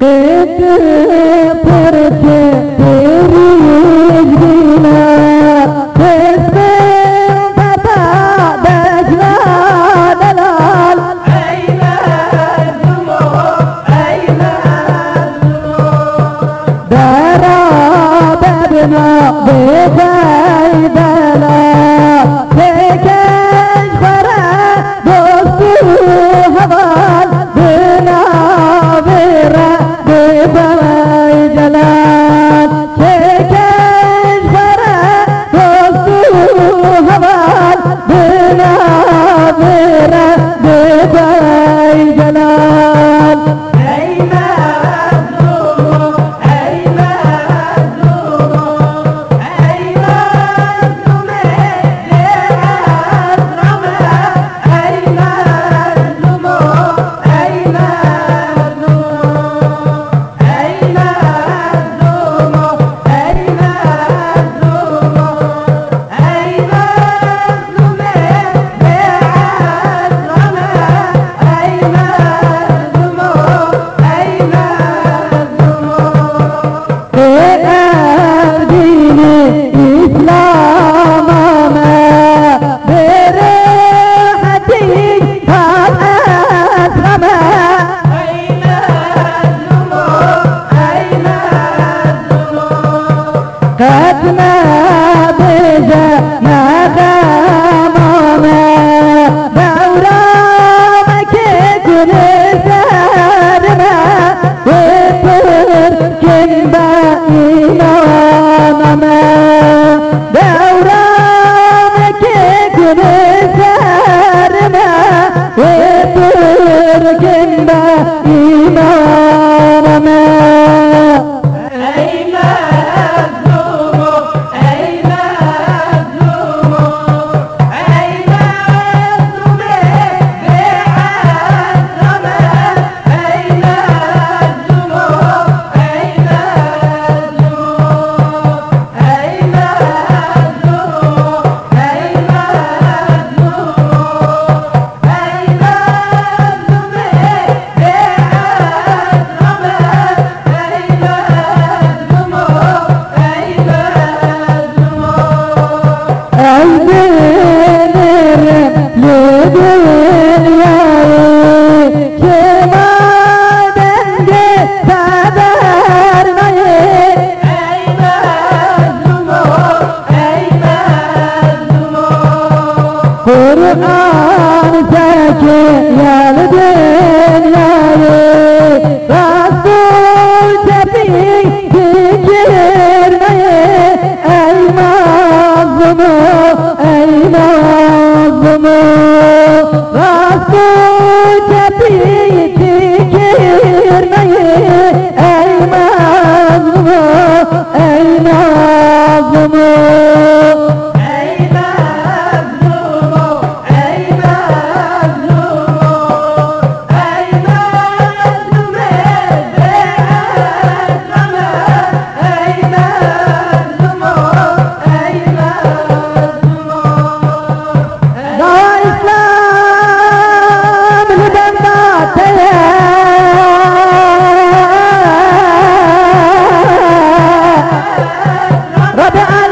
पेट पर के तेरी जीना بيبايدا ചേർക്കേണ്ട ഈ Yeah, بدأ